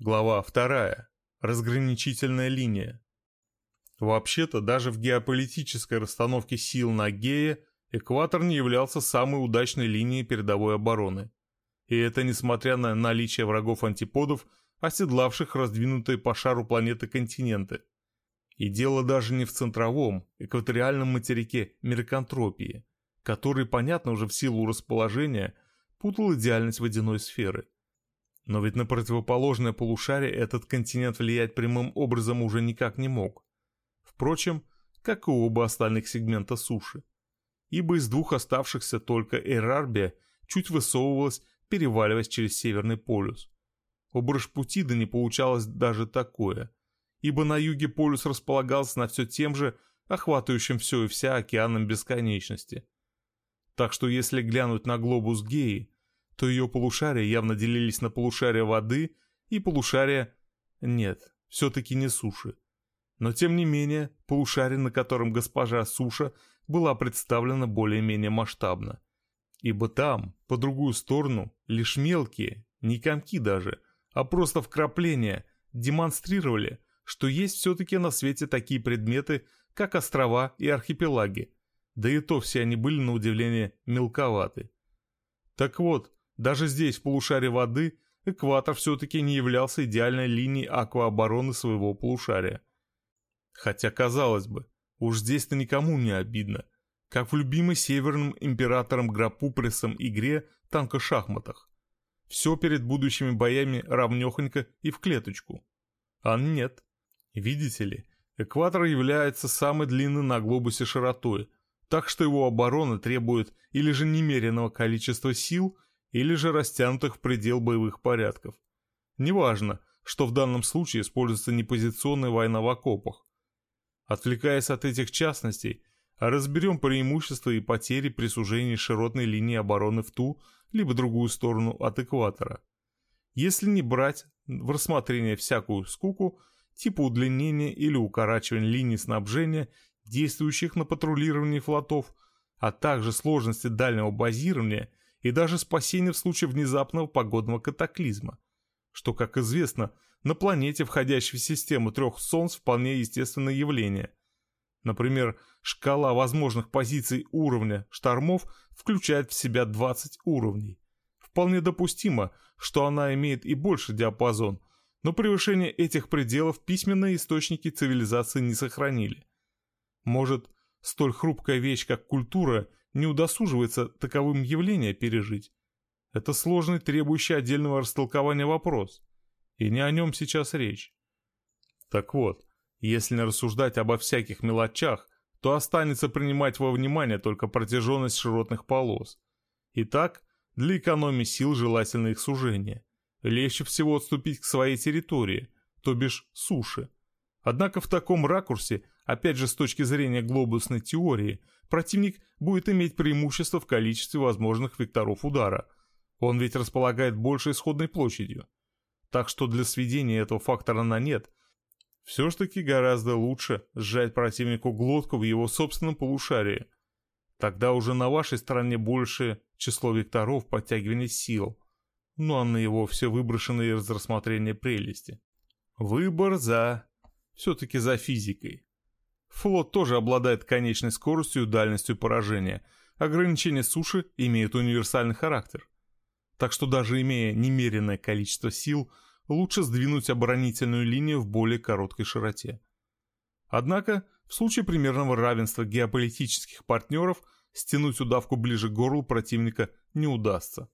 Глава 2. Разграничительная линия. Вообще-то, даже в геополитической расстановке сил на Гее экватор не являлся самой удачной линией передовой обороны. И это несмотря на наличие врагов-антиподов, оседлавших раздвинутые по шару планеты континенты. И дело даже не в центровом, экваториальном материке меркантропии, который, понятно уже в силу расположения, путал идеальность водяной сферы – но ведь на противоположное полушарие этот континент влиять прямым образом уже никак не мог. Впрочем, как и оба остальных сегмента суши. Ибо из двух оставшихся только Эрарбия чуть высовывалась, переваливаясь через Северный полюс. У Брашпутида не получалось даже такое, ибо на юге полюс располагался на все тем же, охватывающим все и вся океаном бесконечности. Так что если глянуть на глобус Геи, то ее полушария явно делились на полушария воды и полушария... Нет, все-таки не суши. Но тем не менее, полушарие, на котором госпожа Суша была представлена более-менее масштабно. Ибо там, по другую сторону, лишь мелкие, не комки даже, а просто вкрапления, демонстрировали, что есть все-таки на свете такие предметы, как острова и архипелаги, да и то все они были на удивление мелковаты. Так вот, даже здесь, в полушарии воды, экватор все-таки не являлся идеальной линией акваобороны своего полушария. Хотя, казалось бы, уж здесь-то никому не обидно, как в любимой северным императором Грапупресом игре танко-шахматах. Все перед будущими боями равнехонько и в клеточку. А нет. Видите ли, экватор является самой длинной на глобусе широтой, так что его оборона требует или же немеренного количества сил, или же растянутых в предел боевых порядков. Неважно, что в данном случае используется не позиционная война в окопах. Отвлекаясь от этих частностей, разберем преимущества и потери при сужении широтной линии обороны в ту либо другую сторону от экватора. Если не брать в рассмотрение всякую скуку, типа удлинения или укорачивания линий снабжения, действующих на патрулировании флотов, а также сложности дальнего базирования и даже спасение в случае внезапного погодного катаклизма, что, как известно, на планете, входящей в систему трех солнц, вполне естественное явление. Например, шкала возможных позиций уровня штормов включает в себя 20 уровней. Вполне допустимо, что она имеет и больше диапазон, но превышение этих пределов письменные источники цивилизации не сохранили. Может, столь хрупкая вещь, как культура, не удосуживается таковым явление пережить. Это сложный, требующий отдельного растолкования вопрос. И не о нем сейчас речь. Так вот, если не рассуждать обо всяких мелочах, то останется принимать во внимание только протяженность широтных полос. Итак, для экономии сил желательно их сужение. Легче всего отступить к своей территории, то бишь суше. Однако в таком ракурсе, опять же с точки зрения глобусной теории – противник будет иметь преимущество в количестве возможных векторов удара. Он ведь располагает большей исходной площадью. Так что для сведения этого фактора на нет, все ж таки гораздо лучше сжать противнику глотку в его собственном полушарии. Тогда уже на вашей стороне большее число векторов подтягивания сил, ну а на его все выброшенные из рассмотрения прелести. Выбор за... все-таки за физикой. Флот тоже обладает конечной скоростью и дальностью поражения. Ограничения суши имеют универсальный характер. Так что даже имея немеренное количество сил, лучше сдвинуть оборонительную линию в более короткой широте. Однако, в случае примерного равенства геополитических партнеров, стянуть удавку ближе к горлу противника не удастся.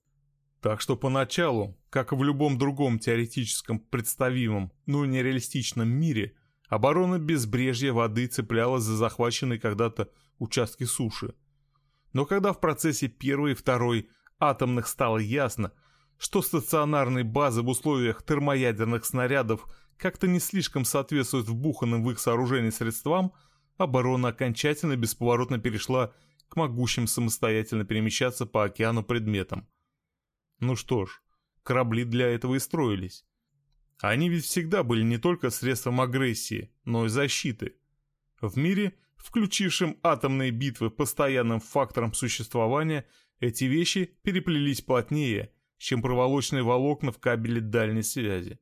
Так что поначалу, как и в любом другом теоретическом представимом, но нереалистичном мире – Оборона безбрежья воды цеплялась за захваченные когда-то участки суши. Но когда в процессе первой и второй атомных стало ясно, что стационарные базы в условиях термоядерных снарядов как-то не слишком соответствуют вбуханным в их сооружении средствам, оборона окончательно бесповоротно перешла к могущим самостоятельно перемещаться по океану предметам. Ну что ж, корабли для этого и строились. Они ведь всегда были не только средством агрессии, но и защиты. В мире, включившем атомные битвы постоянным фактором существования, эти вещи переплелись плотнее, чем проволочные волокна в кабеле дальней связи.